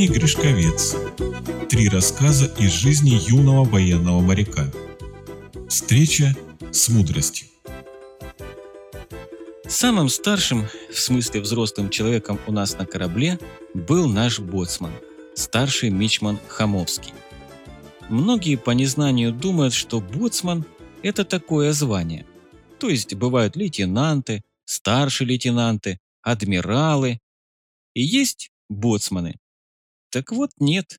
Евгений Гришковец. Три рассказа из жизни юного военного моряка. Встреча с мудростью. Самым старшим, в смысле взрослым человеком у нас на корабле, был наш боцман, старший мичман Хамовский. Многие по незнанию думают, что боцман – это такое звание. То есть бывают лейтенанты, старшие лейтенанты, адмиралы. И есть боцманы. Так вот нет.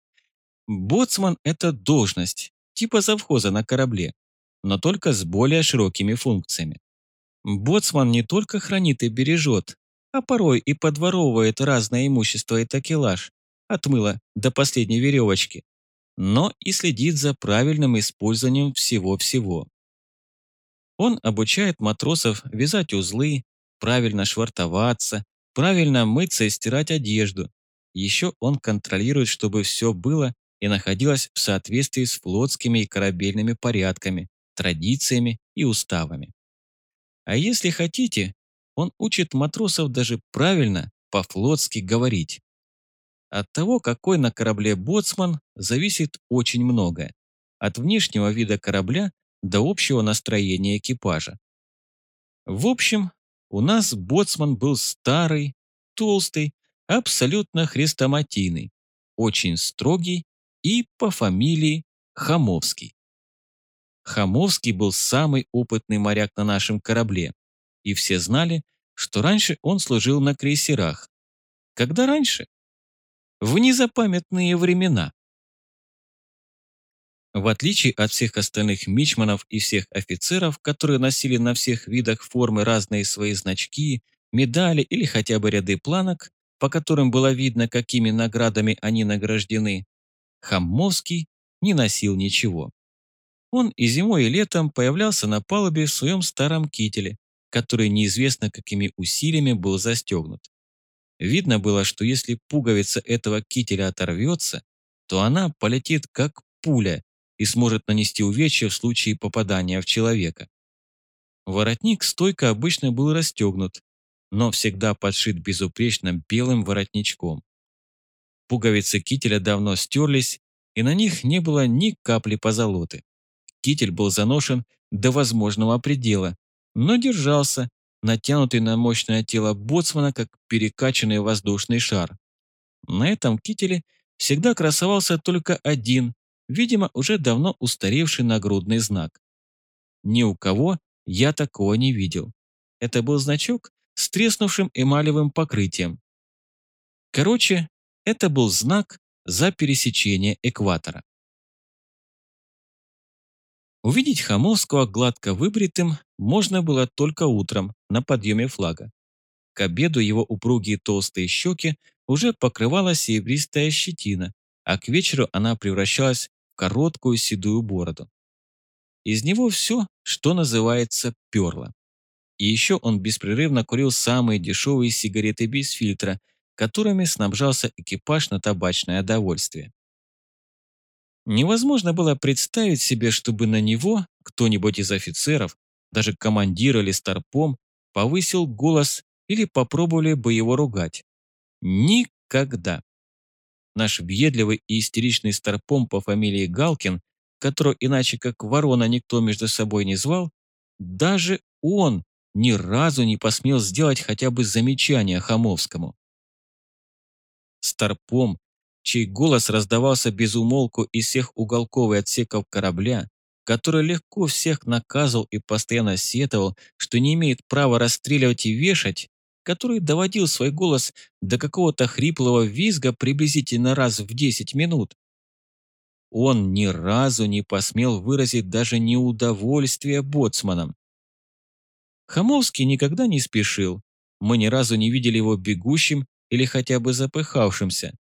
Боцман – это должность, типа завхоза на корабле, но только с более широкими функциями. Боцман не только хранит и бережет, а порой и подворовывает разное имущество и такелаж, от мыла до последней веревочки, но и следит за правильным использованием всего-всего. Он обучает матросов вязать узлы, правильно швартоваться, правильно мыться и стирать одежду. Еще он контролирует, чтобы все было и находилось в соответствии с флотскими и корабельными порядками, традициями и уставами. А если хотите, он учит матросов даже правильно по-флотски говорить. От того, какой на корабле боцман, зависит очень многое. От внешнего вида корабля до общего настроения экипажа. В общем, у нас боцман был старый, толстый, абсолютно хрестоматийный, очень строгий и по фамилии Хамовский. Хамовский был самый опытный моряк на нашем корабле, и все знали, что раньше он служил на крейсерах. Когда раньше? В незапамятные времена. В отличие от всех остальных мичманов и всех офицеров, которые носили на всех видах формы разные свои значки, медали или хотя бы ряды планок, по которым было видно, какими наградами они награждены, Хамовский не носил ничего. Он и зимой, и летом появлялся на палубе в своем старом кителе, который неизвестно какими усилиями был застегнут. Видно было, что если пуговица этого кителя оторвется, то она полетит как пуля и сможет нанести увечья в случае попадания в человека. Воротник стойко обычно был расстегнут, но всегда подшит безупречно белым воротничком. Пуговицы кителя давно стерлись, и на них не было ни капли позолоты. Китель был заношен до возможного предела, но держался, натянутый на мощное тело боцмана, как перекачанный воздушный шар. На этом кителе всегда красовался только один, видимо, уже давно устаревший нагрудный знак. Ни у кого я такого не видел. Это был значок с треснувшим эмалевым покрытием. Короче, это был знак за пересечение экватора. Увидеть Хамовского гладко выбритым можно было только утром на подъеме флага. К обеду его упругие толстые щеки уже покрывала серебристая щетина, а к вечеру она превращалась в короткую седую бороду. Из него все, что называется, перло. И еще он беспрерывно курил самые дешевые сигареты без фильтра, которыми снабжался экипаж на табачное удовольствие. Невозможно было представить себе, чтобы на него кто-нибудь из офицеров, даже командир или старпом, повысил голос или попробовали бы его ругать. Никогда. Наш въедливый и истеричный старпом по фамилии Галкин, которого иначе как ворона никто между собой не звал, даже он ни разу не посмел сделать хотя бы замечание Хамовскому. Старпом чей голос раздавался без умолку из всех уголков и отсеков корабля, который легко всех наказывал и постоянно сетовал, что не имеет права расстреливать и вешать, который доводил свой голос до какого-то хриплого визга приблизительно раз в 10 минут. Он ни разу не посмел выразить даже неудовольствие боцманом. Хамовский никогда не спешил, мы ни разу не видели его бегущим или хотя бы запыхавшимся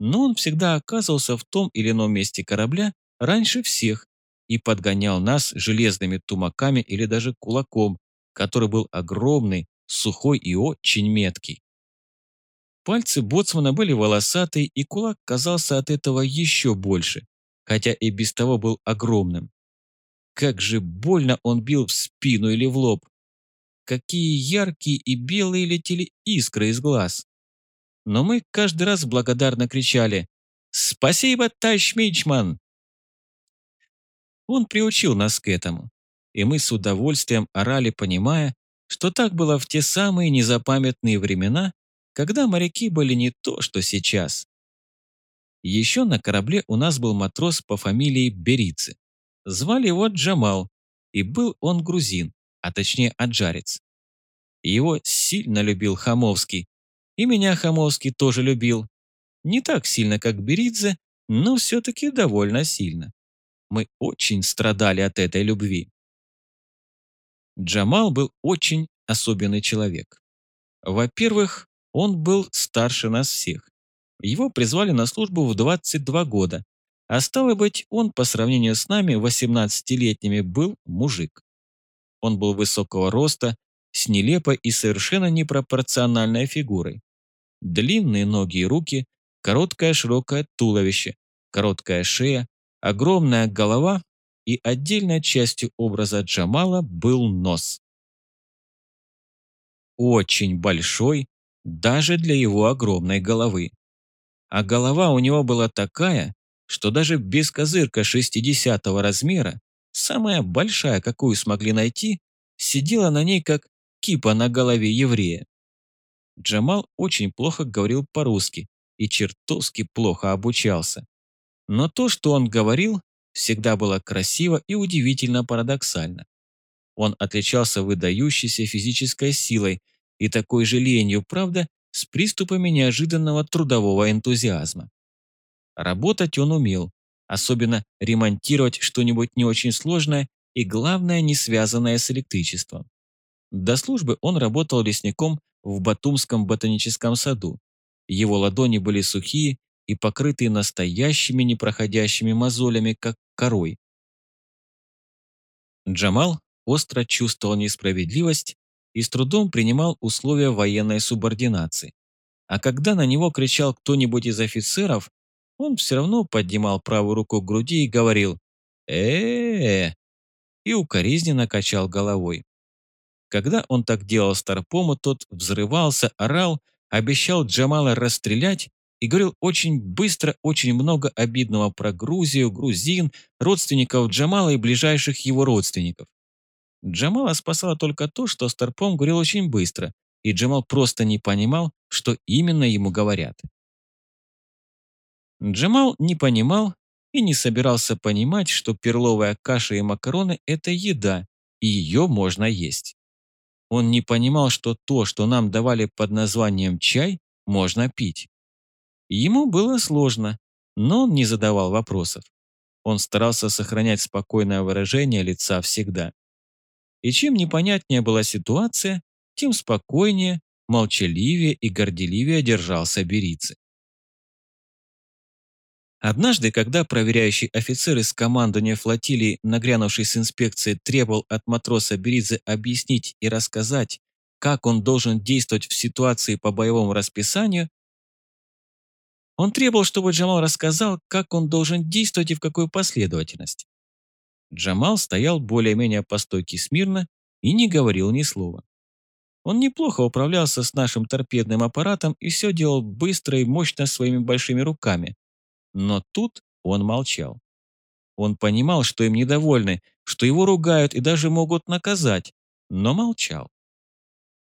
но он всегда оказывался в том или ином месте корабля раньше всех и подгонял нас железными тумаками или даже кулаком, который был огромный, сухой и очень меткий. Пальцы боцмана были волосатые, и кулак казался от этого еще больше, хотя и без того был огромным. Как же больно он бил в спину или в лоб. Какие яркие и белые летели искры из глаз но мы каждый раз благодарно кричали Спасибо, товарищ Мичман!» Он приучил нас к этому, и мы с удовольствием орали, понимая, что так было в те самые незапамятные времена, когда моряки были не то, что сейчас. Еще на корабле у нас был матрос по фамилии Берицы. Звали его Джамал, и был он грузин, а точнее аджарец. Его сильно любил Хамовский, и меня Хамовский тоже любил. Не так сильно, как Беридзе, но все-таки довольно сильно. Мы очень страдали от этой любви. Джамал был очень особенный человек. Во-первых, он был старше нас всех. Его призвали на службу в 22 года, а стало быть, он по сравнению с нами, 18-летними, был мужик. Он был высокого роста, с нелепой и совершенно непропорциональной фигурой. Длинные ноги и руки, короткое широкое туловище, короткая шея, огромная голова и отдельной частью образа Джамала был нос. Очень большой, даже для его огромной головы. А голова у него была такая, что даже без козырка 60 размера, самая большая, какую смогли найти, сидела на ней как кипа на голове еврея. Джамал очень плохо говорил по-русски и чертовски плохо обучался. Но то, что он говорил, всегда было красиво и удивительно парадоксально. Он отличался выдающейся физической силой и такой же ленью, правда, с приступами неожиданного трудового энтузиазма. Работать он умел, особенно ремонтировать что-нибудь не очень сложное и, главное, не связанное с электричеством. До службы он работал лесником в Батумском ботаническом саду. Его ладони были сухие и покрытые настоящими непроходящими мозолями, как корой. Джамал остро чувствовал несправедливость и с трудом принимал условия военной субординации. А когда на него кричал кто-нибудь из офицеров, он все равно поднимал правую руку к груди и говорил э, -э, и укоризненно качал головой. Когда он так делал Старпому, тот взрывался, орал, обещал Джамала расстрелять и говорил очень быстро очень много обидного про Грузию, грузин, родственников Джамала и ближайших его родственников. Джамала спасало только то, что Старпом говорил очень быстро, и Джамал просто не понимал, что именно ему говорят. Джамал не понимал и не собирался понимать, что перловая каша и макароны – это еда, и ее можно есть. Он не понимал, что то, что нам давали под названием чай, можно пить. Ему было сложно, но он не задавал вопросов. Он старался сохранять спокойное выражение лица всегда. И чем непонятнее была ситуация, тем спокойнее, молчаливее и горделивее держался Берицы. Однажды, когда проверяющий офицер из командования флотилии, нагрянувший с инспекцией, требовал от матроса Беридзе объяснить и рассказать, как он должен действовать в ситуации по боевому расписанию, он требовал, чтобы Джамал рассказал, как он должен действовать и в какой последовательности. Джамал стоял более-менее по стойке смирно и не говорил ни слова. Он неплохо управлялся с нашим торпедным аппаратом и все делал быстро и мощно своими большими руками, но тут он молчал. Он понимал, что им недовольны, что его ругают и даже могут наказать, но молчал.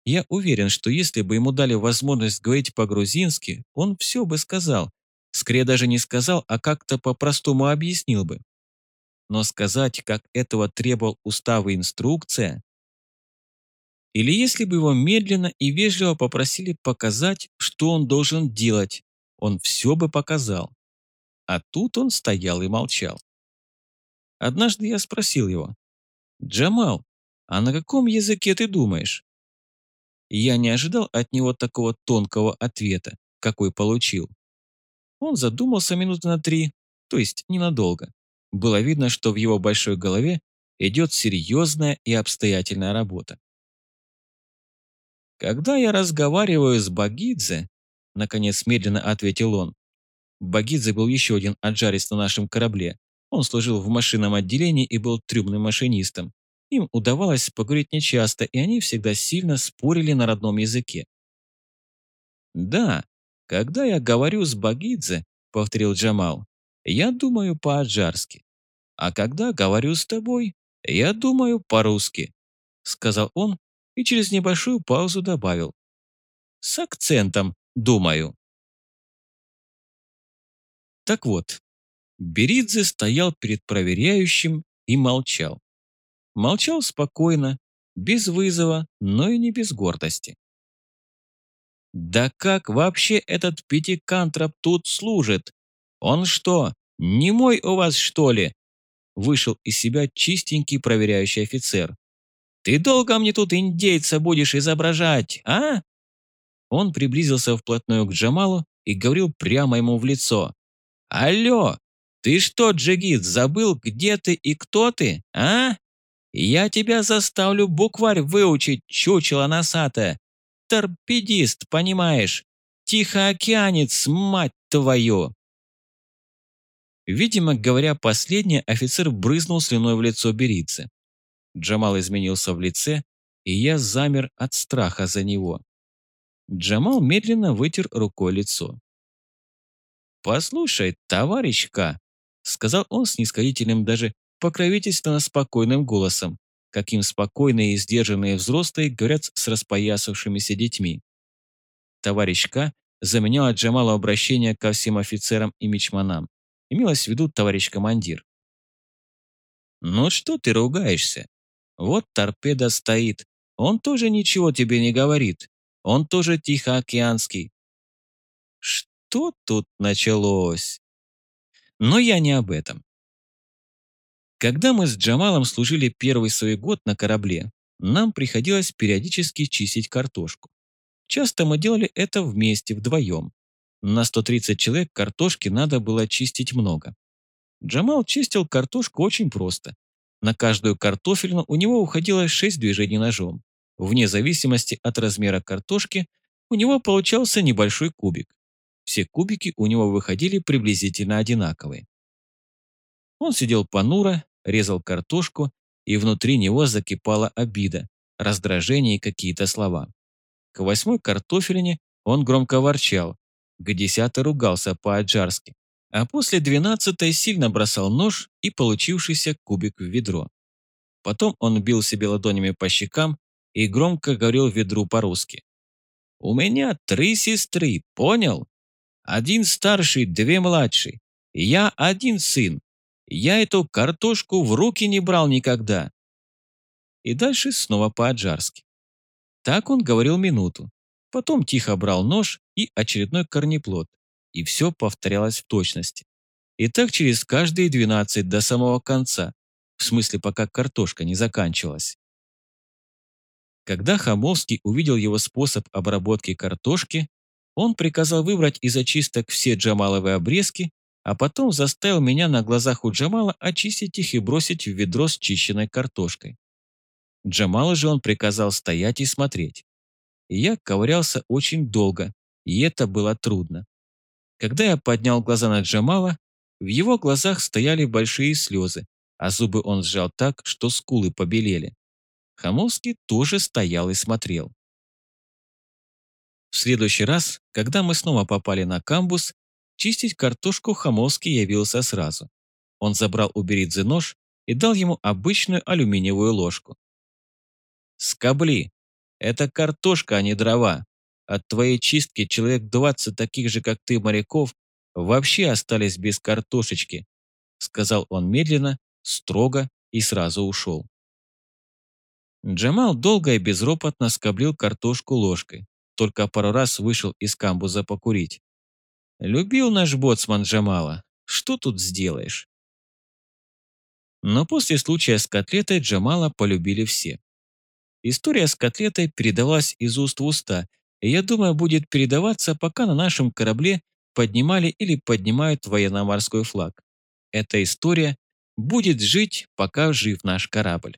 Я уверен, что если бы ему дали возможность говорить по-грузински, он все бы сказал. Скорее даже не сказал, а как-то по-простому объяснил бы. Но сказать, как этого требовал устав и инструкция, или если бы его медленно и вежливо попросили показать, что он должен делать, он все бы показал. А тут он стоял и молчал. Однажды я спросил его, «Джамал, а на каком языке ты думаешь?» Я не ожидал от него такого тонкого ответа, какой получил. Он задумался минуты на три, то есть ненадолго. Было видно, что в его большой голове идет серьезная и обстоятельная работа. «Когда я разговариваю с Багидзе», — наконец медленно ответил он, Багидзе был еще один аджарец на нашем корабле. Он служил в машинном отделении и был трюмным машинистом. Им удавалось поговорить нечасто, и они всегда сильно спорили на родном языке. Да, когда я говорю с Багидзе, повторил Джамал. «Я думаю по-аджарски. А когда говорю с тобой, я думаю по-русски», сказал он и через небольшую паузу добавил. «С акцентом, думаю». Так вот, Беридзе стоял перед проверяющим и молчал. Молчал спокойно, без вызова, но и не без гордости. «Да как вообще этот пятикантроп тут служит? Он что, не мой у вас, что ли?» Вышел из себя чистенький проверяющий офицер. «Ты долго мне тут индейца будешь изображать, а?» Он приблизился вплотную к Джамалу и говорил прямо ему в лицо. «Алло, ты что, Джигит, забыл, где ты и кто ты, а? Я тебя заставлю букварь выучить, чучело носатое. Торпедист, понимаешь? Тихоокеанец, мать твою!» Видимо, говоря последнее, офицер брызнул слюной в лицо Берицы. Джамал изменился в лице, и я замер от страха за него. Джамал медленно вытер рукой лицо. «Послушай, товарищ К», — сказал он с нисходительным даже покровительственно спокойным голосом, каким спокойные и сдержанные взрослые говорят с распоясавшимися детьми. Товарищ К заменял Джамалу обращение ко всем офицерам и мичманам. Имелось в виду товарищ командир. «Ну что ты ругаешься? Вот торпеда стоит. Он тоже ничего тебе не говорит. Он тоже тихоокеанский. Что тут началось? Но я не об этом. Когда мы с Джамалом служили первый свой год на корабле, нам приходилось периодически чистить картошку. Часто мы делали это вместе, вдвоем. На 130 человек картошки надо было чистить много. Джамал чистил картошку очень просто. На каждую картофельну у него уходило 6 движений ножом. Вне зависимости от размера картошки у него получался небольшой кубик. Все кубики у него выходили приблизительно одинаковые. Он сидел понуро, резал картошку, и внутри него закипала обида, раздражение и какие-то слова. К восьмой картофелине он громко ворчал, к десятой ругался по-аджарски, а после двенадцатой сильно бросал нож и получившийся кубик в ведро. Потом он бил себе ладонями по щекам и громко говорил ведру по-русски. «У меня три сестры, понял? Один старший, две младшие. Я один сын. Я эту картошку в руки не брал никогда». И дальше снова по-аджарски. Так он говорил минуту. Потом тихо брал нож и очередной корнеплод. И все повторялось в точности. И так через каждые 12 до самого конца. В смысле, пока картошка не заканчивалась. Когда Хамовский увидел его способ обработки картошки, он приказал выбрать из очисток все джамаловые обрезки, а потом заставил меня на глазах у Джамала очистить их и бросить в ведро с чищенной картошкой. Джамала же он приказал стоять и смотреть. Я ковырялся очень долго, и это было трудно. Когда я поднял глаза на Джамала, в его глазах стояли большие слезы, а зубы он сжал так, что скулы побелели. Хамовский тоже стоял и смотрел. В следующий раз, когда мы снова попали на камбус, чистить картошку Хамовский явился сразу. Он забрал у Беридзе нож и дал ему обычную алюминиевую ложку. «Скобли! Это картошка, а не дрова. От твоей чистки человек 20 таких же, как ты, моряков, вообще остались без картошечки», сказал он медленно, строго и сразу ушел. Джамал долго и безропотно скоблил картошку ложкой, только пару раз вышел из камбуза покурить. Любил наш боцман Джамала, что тут сделаешь? Но после случая с котлетой Джамала полюбили все. История с котлетой передалась из уст в уста, и я думаю, будет передаваться, пока на нашем корабле поднимали или поднимают военно-морской флаг. Эта история будет жить, пока жив наш корабль.